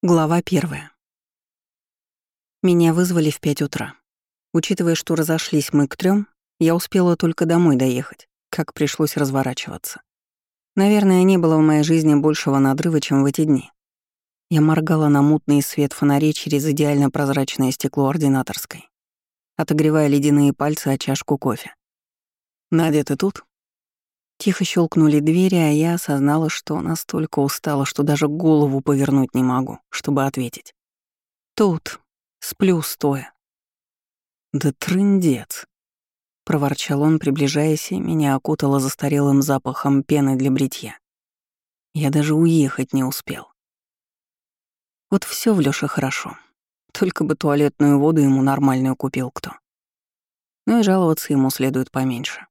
Глава первая. Меня вызвали в пять утра. Учитывая, что разошлись мы к трем, я успела только домой доехать, как пришлось разворачиваться. Наверное, не было в моей жизни большего надрыва, чем в эти дни. Я моргала на мутный свет фонарей через идеально прозрачное стекло ординаторской, отогревая ледяные пальцы о чашку кофе. «Надя, ты тут?» Тихо щелкнули двери, а я осознала, что настолько устала, что даже голову повернуть не могу, чтобы ответить. «Тут. Сплю стоя». «Да трындец!» — проворчал он, приближаясь, и меня окутало застарелым запахом пены для бритья. Я даже уехать не успел. Вот все в Лёше хорошо. Только бы туалетную воду ему нормальную купил кто. Ну и жаловаться ему следует поменьше.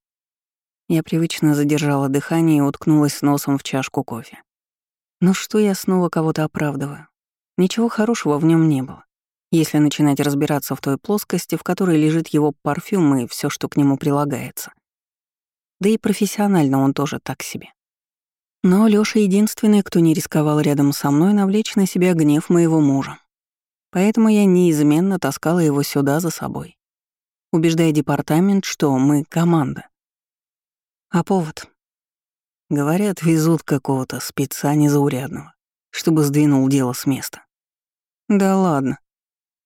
Я привычно задержала дыхание и уткнулась носом в чашку кофе. Но что я снова кого-то оправдываю? Ничего хорошего в нем не было, если начинать разбираться в той плоскости, в которой лежит его парфюм и все, что к нему прилагается. Да и профессионально он тоже так себе. Но Лёша единственный, кто не рисковал рядом со мной навлечь на себя гнев моего мужа. Поэтому я неизменно таскала его сюда за собой, убеждая департамент, что мы — команда, а повод? Говорят, везут какого-то спеца незаурядного, чтобы сдвинул дело с места. Да ладно,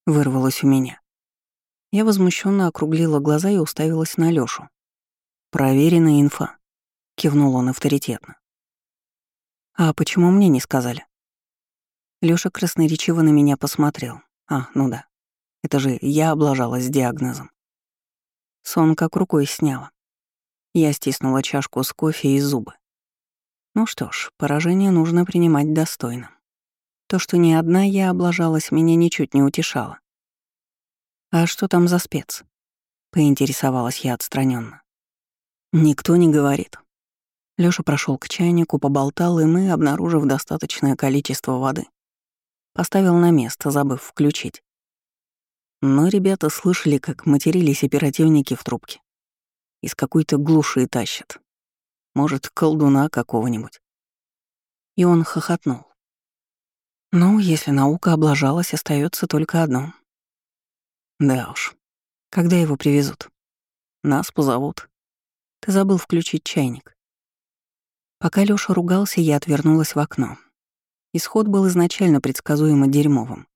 вырвалось у меня. Я возмущенно округлила глаза и уставилась на Лёшу. Проверенная инфа, кивнул он авторитетно. А почему мне не сказали? Лёша красноречиво на меня посмотрел. А, ну да. Это же я облажалась диагнозом. Сон как рукой сняла. Я стиснула чашку с кофе и зубы. Ну что ж, поражение нужно принимать достойно. То, что ни одна я облажалась, меня ничуть не утешало. «А что там за спец?» — поинтересовалась я отстраненно. «Никто не говорит». Лёша прошел к чайнику, поболтал, и мы, обнаружив достаточное количество воды, поставил на место, забыв включить. Но ребята слышали, как матерились оперативники в трубке. Из какой-то глуши тащат. Может, колдуна какого-нибудь. И он хохотнул. Ну, если наука облажалась, остается только одно. Да уж. Когда его привезут? Нас позовут. Ты забыл включить чайник. Пока Лёша ругался, я отвернулась в окно. Исход был изначально предсказуемо дерьмовым.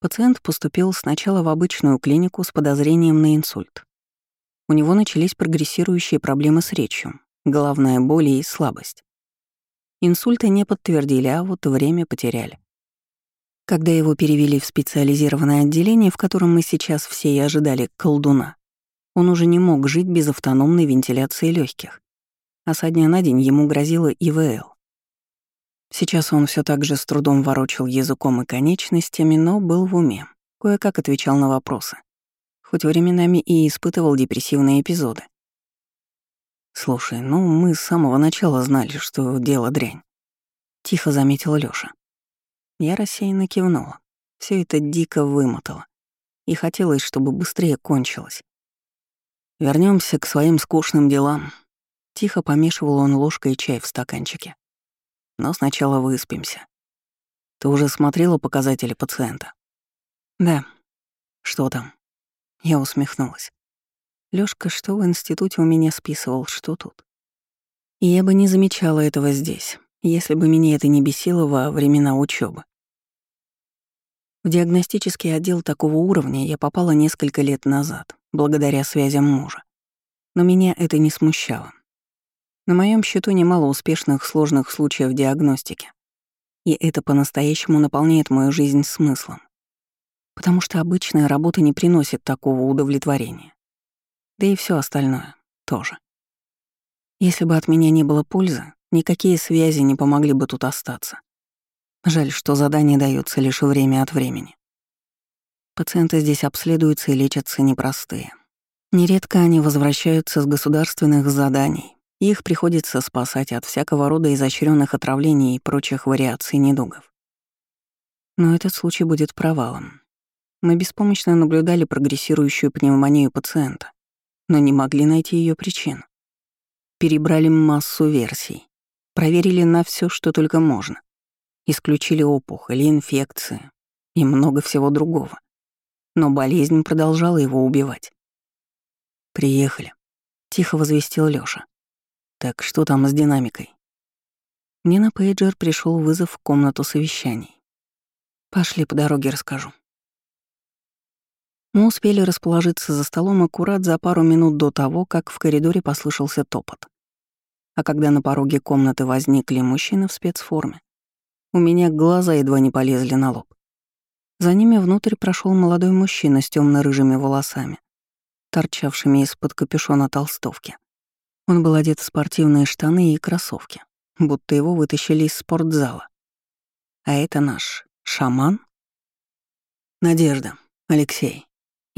Пациент поступил сначала в обычную клинику с подозрением на инсульт. У него начались прогрессирующие проблемы с речью, головная боль и слабость. Инсульты не подтвердили, а вот время потеряли. Когда его перевели в специализированное отделение, в котором мы сейчас все и ожидали колдуна, он уже не мог жить без автономной вентиляции легких, а со дня на день ему грозило ИВЛ. Сейчас он все так же с трудом ворочал языком и конечностями, но был в уме, кое-как отвечал на вопросы хоть временами и испытывал депрессивные эпизоды. «Слушай, ну мы с самого начала знали, что дело дрянь», — тихо заметила Лёша. Я рассеянно кивнула. Все это дико вымотало. И хотелось, чтобы быстрее кончилось. Вернемся к своим скучным делам. Тихо помешивал он ложкой чай в стаканчике. Но сначала выспимся. Ты уже смотрела показатели пациента? Да. Что там? Я усмехнулась. Лёшка что в институте у меня списывал, что тут. И я бы не замечала этого здесь, если бы меня это не бесило во времена учебы. В диагностический отдел такого уровня я попала несколько лет назад, благодаря связям мужа. Но меня это не смущало. На моем счету немало успешных сложных случаев диагностики. И это по-настоящему наполняет мою жизнь смыслом потому что обычная работа не приносит такого удовлетворения. Да и все остальное тоже. Если бы от меня не было пользы, никакие связи не помогли бы тут остаться. Жаль, что задание дается лишь время от времени. Пациенты здесь обследуются и лечатся непростые. Нередко они возвращаются с государственных заданий, и их приходится спасать от всякого рода изощренных отравлений и прочих вариаций недугов. Но этот случай будет провалом. Мы беспомощно наблюдали прогрессирующую пневмонию пациента, но не могли найти ее причин. Перебрали массу версий, проверили на все, что только можно. Исключили опухоли, инфекции и много всего другого. Но болезнь продолжала его убивать. «Приехали», — тихо возвестил Лёша. «Так что там с динамикой?» Мне на пейджер пришел вызов в комнату совещаний. «Пошли по дороге расскажу». Мы успели расположиться за столом аккурат за пару минут до того, как в коридоре послышался топот. А когда на пороге комнаты возникли мужчины в спецформе, у меня глаза едва не полезли на лоб. За ними внутрь прошел молодой мужчина с темно рыжими волосами, торчавшими из-под капюшона толстовки. Он был одет в спортивные штаны и кроссовки, будто его вытащили из спортзала. А это наш шаман? Надежда, Алексей.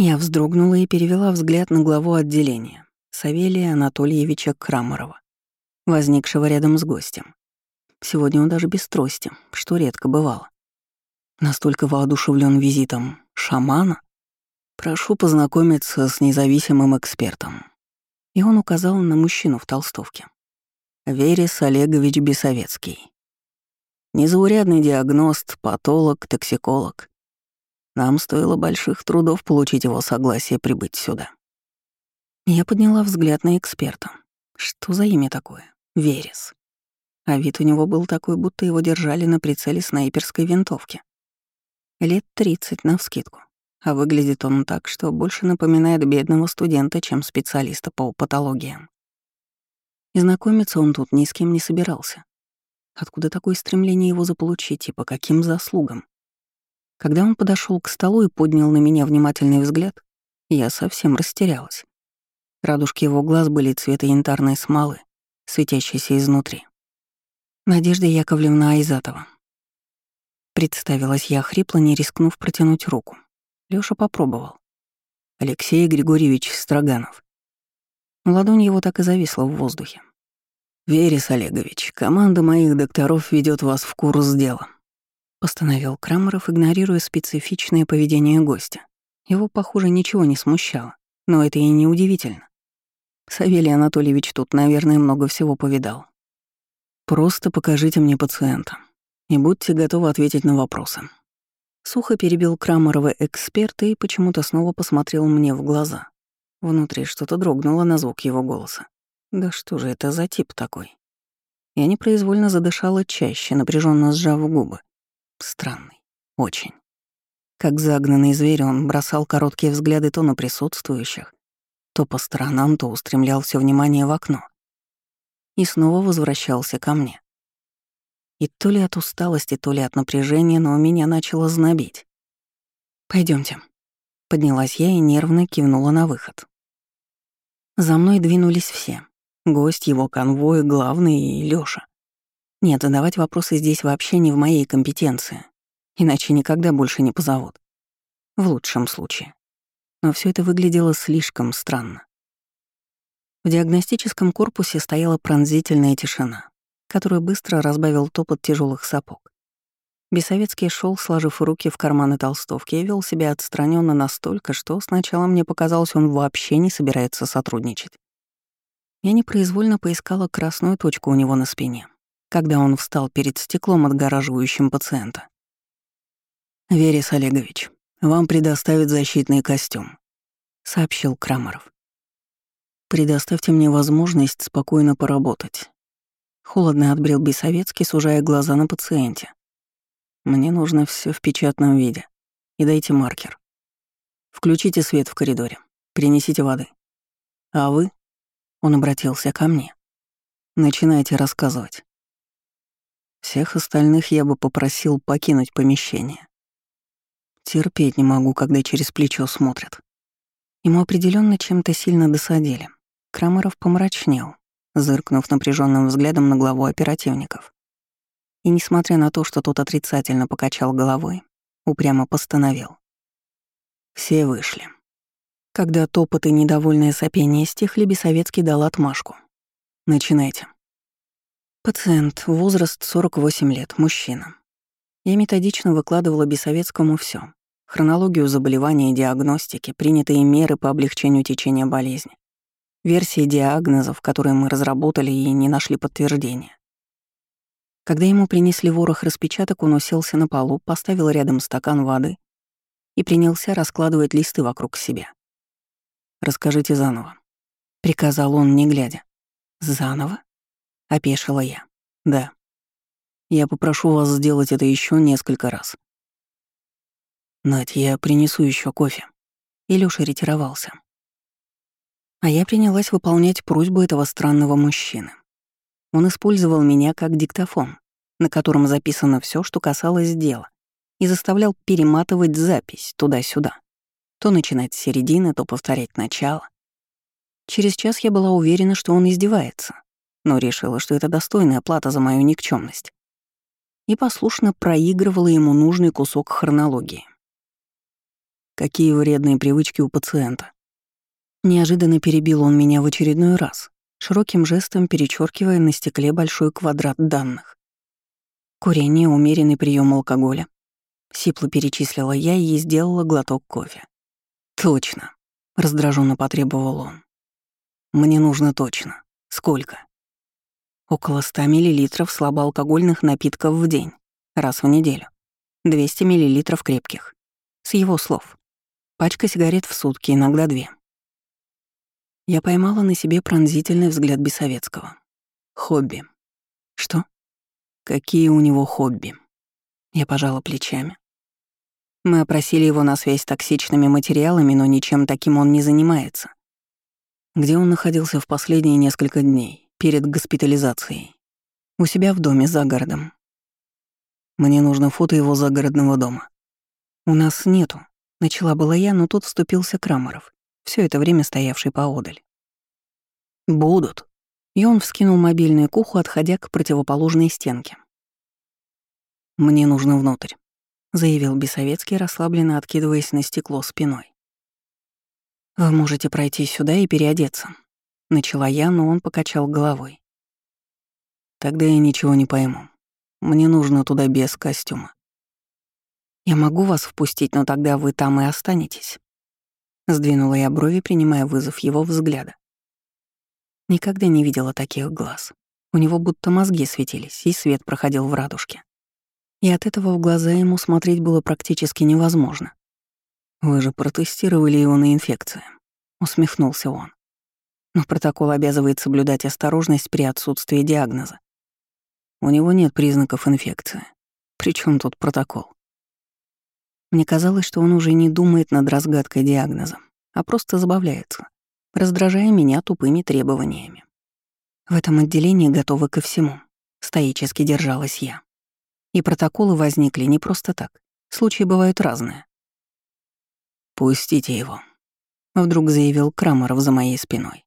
Я вздрогнула и перевела взгляд на главу отделения, Савелия Анатольевича Крамарова, возникшего рядом с гостем. Сегодня он даже без трости, что редко бывало. Настолько воодушевлен визитом шамана. Прошу познакомиться с независимым экспертом. И он указал на мужчину в толстовке. Верес Олегович Бесовецкий. Незаурядный диагност, патолог, токсиколог. Нам стоило больших трудов получить его согласие прибыть сюда. Я подняла взгляд на эксперта. Что за имя такое? Верес. А вид у него был такой, будто его держали на прицеле снайперской винтовки. Лет 30 навскидку. А выглядит он так, что больше напоминает бедного студента, чем специалиста по патологиям. И знакомиться он тут ни с кем не собирался. Откуда такое стремление его заполучить и по каким заслугам? Когда он подошел к столу и поднял на меня внимательный взгляд, я совсем растерялась. Радужки его глаз были цвета янтарной смолы, светящейся изнутри. Надежда Яковлевна Айзатова. Представилась я хрипло, не рискнув протянуть руку. Лёша попробовал. Алексей Григорьевич Строганов. Ладонь его так и зависла в воздухе. «Верес Олегович, команда моих докторов ведет вас в курс дела», — постановил Крамеров, игнорируя специфичное поведение гостя. Его, похоже, ничего не смущало, но это и не удивительно. Савелий Анатольевич тут, наверное, много всего повидал. «Просто покажите мне пациента и будьте готовы ответить на вопросы». Сухо перебил Крамерова эксперта и почему-то снова посмотрел мне в глаза. Внутри что-то дрогнуло на звук его голоса. «Да что же это за тип такой?» Я непроизвольно задышала чаще, напряженно сжав губы. Странный. Очень. Как загнанный зверь, он бросал короткие взгляды то на присутствующих, то по сторонам, то устремлял все внимание в окно. И снова возвращался ко мне. И то ли от усталости, то ли от напряжения, но меня начало знобить. Пойдемте. Поднялась я и нервно кивнула на выход. За мной двинулись все. Гость, его конвой, главный и Лёша. Нет, задавать вопросы здесь вообще не в моей компетенции. Иначе никогда больше не позовут. В лучшем случае. Но все это выглядело слишком странно. В диагностическом корпусе стояла пронзительная тишина, которую быстро разбавил топот тяжелых сапог. Бесовецкий шел, сложив руки в карманы толстовки, и вел себя отстраненно настолько, что сначала мне показалось, он вообще не собирается сотрудничать. Я непроизвольно поискала красную точку у него на спине, когда он встал перед стеклом, отгораживающим пациента. «Верес Олегович, вам предоставят защитный костюм», — сообщил Крамаров. «Предоставьте мне возможность спокойно поработать». Холодно отбрил Бесовецкий, сужая глаза на пациенте. «Мне нужно все в печатном виде. И дайте маркер. Включите свет в коридоре. Принесите воды. А вы?» Он обратился ко мне. «Начинайте рассказывать. Всех остальных я бы попросил покинуть помещение. Терпеть не могу, когда через плечо смотрят. Ему определенно чем-то сильно досадили. Крамеров помрачнел, зыркнув напряженным взглядом на главу оперативников. И несмотря на то, что тот отрицательно покачал головой, упрямо постановил. Все вышли. Когда топот и недовольное сопение стихли, Бесовецкий дал отмашку. Начинайте. Пациент, возраст 48 лет, мужчина. Я методично выкладывала Бесовецкому все: Хронологию заболевания и диагностики, принятые меры по облегчению течения болезни, версии диагнозов, которые мы разработали и не нашли подтверждения. Когда ему принесли ворох распечаток, он уселся на полу, поставил рядом стакан воды и принялся раскладывать листы вокруг себя. «Расскажите заново», — приказал он, не глядя. «Заново?» — опешила я. «Да. Я попрошу вас сделать это еще несколько раз». «Надь, я принесу еще кофе». Илюша ретировался. А я принялась выполнять просьбу этого странного мужчины. Он использовал меня как диктофон, на котором записано все, что касалось дела, и заставлял перематывать запись туда-сюда. То начинать с середины, то повторять начало. Через час я была уверена, что он издевается, но решила, что это достойная плата за мою никчемность. И послушно проигрывала ему нужный кусок хронологии. Какие вредные привычки у пациента. Неожиданно перебил он меня в очередной раз, широким жестом перечеркивая на стекле большой квадрат данных. Курение, умеренный прием алкоголя. Сипло перечислила я и сделала глоток кофе. «Точно», — раздраженно потребовал он. «Мне нужно точно. Сколько?» «Около 100 миллилитров слабоалкогольных напитков в день, раз в неделю. 200 миллилитров крепких. С его слов. Пачка сигарет в сутки, иногда две. Я поймала на себе пронзительный взгляд Бесовецкого. Хобби. Что? Какие у него хобби? Я пожала плечами. Мы опросили его на связь с токсичными материалами, но ничем таким он не занимается. Где он находился в последние несколько дней, перед госпитализацией? У себя в доме за городом. Мне нужно фото его загородного дома. У нас нету. Начала была я, но тут вступился Крамаров все это время стоявший поодаль. «Будут». И он вскинул мобильный к уху, отходя к противоположной стенке. «Мне нужно внутрь», — заявил Бесовецкий, расслабленно откидываясь на стекло спиной. «Вы можете пройти сюда и переодеться», — начала я, но он покачал головой. «Тогда я ничего не пойму. Мне нужно туда без костюма». «Я могу вас впустить, но тогда вы там и останетесь». Сдвинула я брови, принимая вызов его взгляда. Никогда не видела таких глаз. У него будто мозги светились, и свет проходил в радужке. И от этого в глаза ему смотреть было практически невозможно. «Вы же протестировали его на инфекцию», — усмехнулся он. «Но протокол обязывает соблюдать осторожность при отсутствии диагноза. У него нет признаков инфекции. Причем тут протокол? Мне казалось, что он уже не думает над разгадкой диагноза, а просто забавляется, раздражая меня тупыми требованиями. В этом отделении готовы ко всему. Стоически держалась я. И протоколы возникли не просто так. Случаи бывают разные. «Пустите его», — вдруг заявил Крамаров за моей спиной.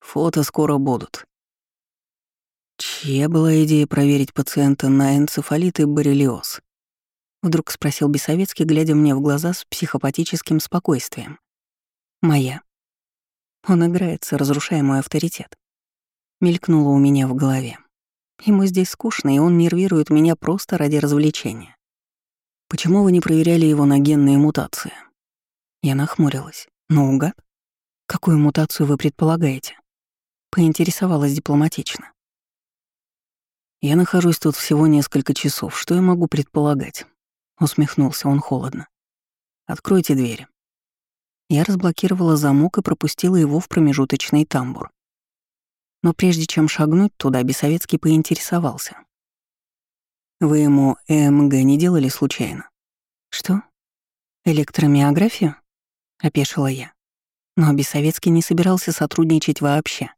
«Фото скоро будут». Чья была идея проверить пациента на энцефалит и боррелиоз? Вдруг спросил Бесовецкий, глядя мне в глаза с психопатическим спокойствием. «Моя». Он играется, разрушая мой авторитет. Мелькнуло у меня в голове. Ему здесь скучно, и он нервирует меня просто ради развлечения. Почему вы не проверяли его на генные мутации? Я нахмурилась. Наугад? Какую мутацию вы предполагаете? Поинтересовалась дипломатично. Я нахожусь тут всего несколько часов. Что я могу предполагать? Усмехнулся он холодно. «Откройте двери». Я разблокировала замок и пропустила его в промежуточный тамбур. Но прежде чем шагнуть туда, Бесовецкий поинтересовался. «Вы ему ЭМГ не делали случайно?» «Что? Электромиографию?» — опешила я. Но Бесовецкий не собирался сотрудничать вообще.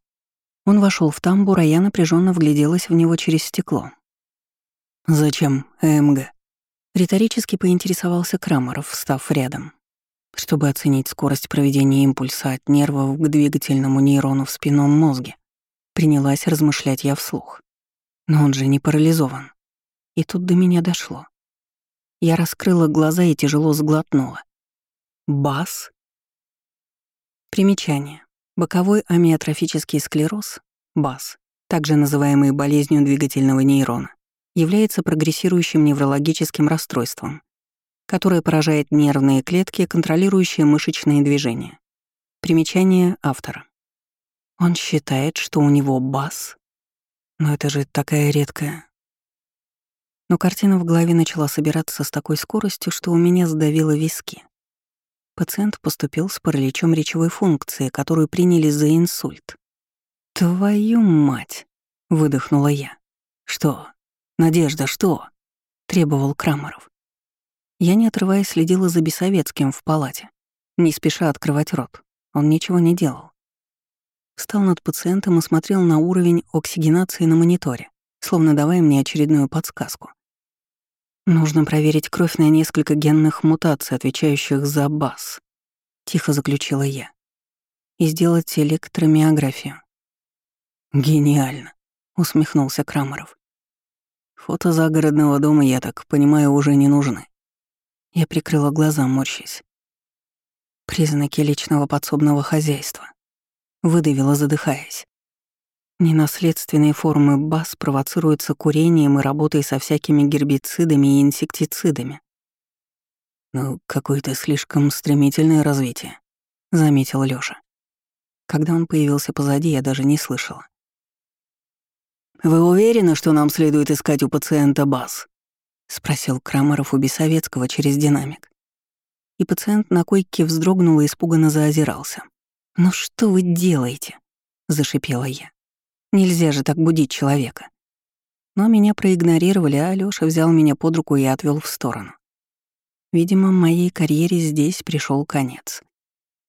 Он вошел в тамбур, а я напряженно вгляделась в него через стекло. «Зачем ЭМГ?» Риторически поинтересовался Крамаров, встав рядом. Чтобы оценить скорость проведения импульса от нервов к двигательному нейрону в спинном мозге, принялась размышлять я вслух. Но он же не парализован. И тут до меня дошло. Я раскрыла глаза и тяжело сглотнула. БАС? Примечание. Боковой амиотрофический склероз, БАС, также называемый болезнью двигательного нейрона, является прогрессирующим неврологическим расстройством, которое поражает нервные клетки, контролирующие мышечные движения. Примечание автора. Он считает, что у него бас. Но это же такая редкая... Но картина в голове начала собираться с такой скоростью, что у меня сдавило виски. Пациент поступил с параличом речевой функции, которую приняли за инсульт. «Твою мать!» — выдохнула я. «Что? Надежда, что?» — требовал Крамаров. Я, не отрываясь, следила за Бесовецким в палате, не спеша открывать рот. Он ничего не делал. Встал над пациентом и смотрел на уровень оксигенации на мониторе, словно давая мне очередную подсказку. «Нужно проверить кровь на несколько генных мутаций, отвечающих за БАС», — тихо заключила я, «и сделать электромиографию». «Гениально», — усмехнулся Крамаров. «Фото загородного дома, я так понимаю, уже не нужны». Я прикрыла глаза, морщась. Признаки личного подсобного хозяйства. Выдавила, задыхаясь. Ненаследственные формы БАС провоцируются курением и работой со всякими гербицидами и инсектицидами. «Ну, какое-то слишком стремительное развитие», — заметил Лёша. Когда он появился позади, я даже не слышала. «Вы уверены, что нам следует искать у пациента БАС?» — спросил Крамаров у Бесовецкого через динамик. И пациент на койке вздрогнул и испуганно заозирался. «Ну что вы делаете?» — зашипела я. «Нельзя же так будить человека». Но меня проигнорировали, а Алёша взял меня под руку и отвел в сторону. Видимо, моей карьере здесь пришел конец.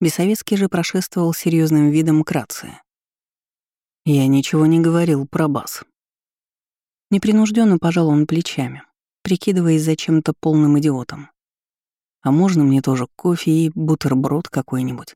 Бесовецкий же прошествовал серьезным видом к рации. Я ничего не говорил про бас. Непринужденно пожал он плечами, прикидываясь зачем-то полным идиотом. А можно мне тоже кофе и бутерброд какой-нибудь?